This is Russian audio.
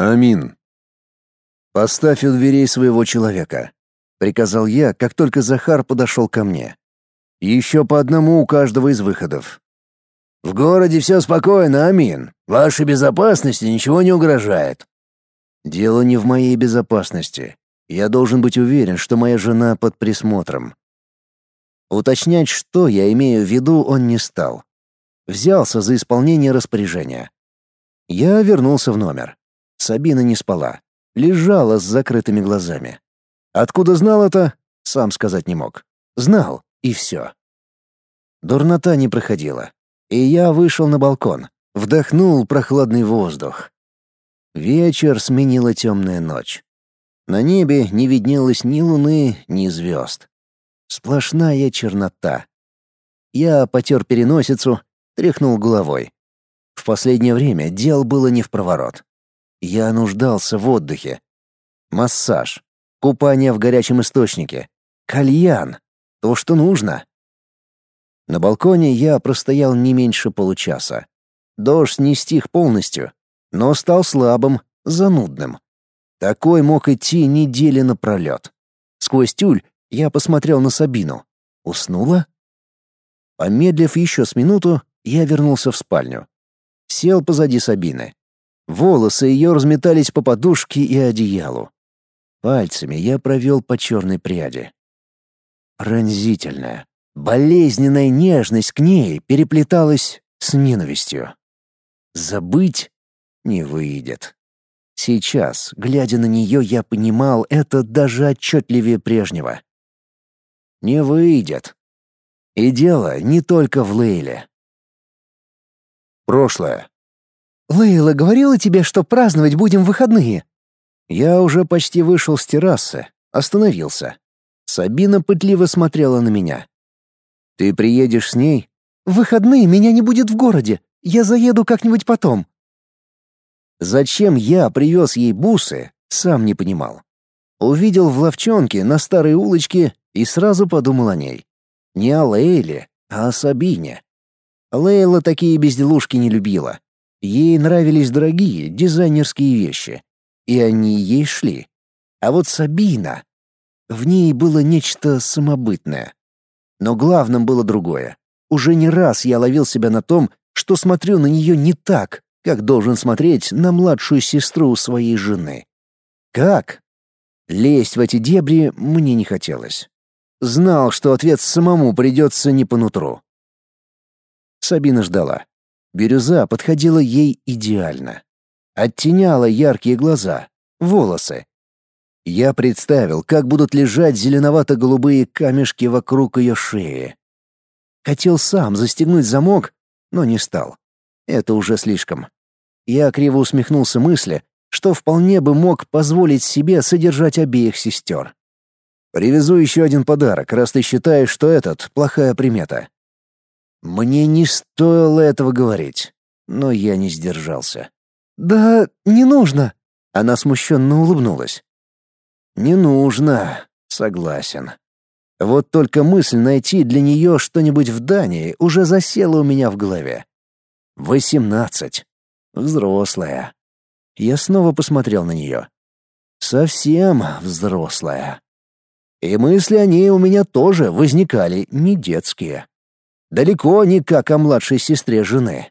Амин. Поставь у дверей своего человека, приказал я, как только Захар подошел ко мне. Еще по одному у каждого из выходов. В городе все спокойно, Амин. Вашей безопасности ничего не угрожает. Дело не в моей безопасности. Я должен быть уверен, что моя жена под присмотром. Уточнять, что я имею в виду, он не стал. Взялся за исполнение распоряжения. Я вернулся в номер. Сабина не спала. Лежала с закрытыми глазами. Откуда знал это, сам сказать не мог. Знал, и все. Дурнота не проходила. И я вышел на балкон, вдохнул прохладный воздух. Вечер сменила темная ночь. На небе не виднелось ни луны, ни звезд. Сплошная чернота. Я потер переносицу, тряхнул головой. В последнее время дел было не в проворот. Я нуждался в отдыхе. Массаж, купание в горячем источнике, кальян — то, что нужно. На балконе я простоял не меньше получаса. Дождь не стих полностью, но стал слабым, занудным. Такой мог идти недели напролет. Сквозь тюль я посмотрел на Сабину. Уснула? Помедлив еще с минуту, я вернулся в спальню. Сел позади Сабины. Волосы ее разметались по подушке и одеялу. Пальцами я провел по черной пряди. Пронзительная, болезненная нежность к ней переплеталась с ненавистью. Забыть не выйдет. Сейчас, глядя на нее, я понимал это даже отчетливее прежнего. Не выйдет. И дело не только в Лейле. Прошлое. «Лейла говорила тебе, что праздновать будем в выходные?» Я уже почти вышел с террасы, остановился. Сабина пытливо смотрела на меня. «Ты приедешь с ней?» «В выходные меня не будет в городе. Я заеду как-нибудь потом. Зачем я привез ей бусы, сам не понимал. Увидел в ловчонке на старой улочке и сразу подумал о ней. Не о Лейле, а о Сабине. Лейла такие безделушки не любила. Ей нравились дорогие дизайнерские вещи, и они ей шли. А вот Сабина... В ней было нечто самобытное. Но главным было другое. Уже не раз я ловил себя на том, что смотрю на нее не так, как должен смотреть на младшую сестру своей жены. Как? Лезть в эти дебри мне не хотелось. Знал, что ответ самому придется не по нутру. Сабина ждала. Бирюза подходила ей идеально. Оттеняла яркие глаза, волосы. Я представил, как будут лежать зеленовато-голубые камешки вокруг ее шеи. Хотел сам застегнуть замок, но не стал. Это уже слишком. Я криво усмехнулся мысли, что вполне бы мог позволить себе содержать обеих сестер. Привезу еще один подарок, раз ты считаешь, что этот — плохая примета. Мне не стоило этого говорить, но я не сдержался. «Да не нужно», — она смущенно улыбнулась. «Не нужно, согласен. Вот только мысль найти для нее что-нибудь в Дании уже засела у меня в голове. Восемнадцать. Взрослая. Я снова посмотрел на нее. Совсем взрослая. И мысли о ней у меня тоже возникали не детские. Далеко не как о младшей сестре жены.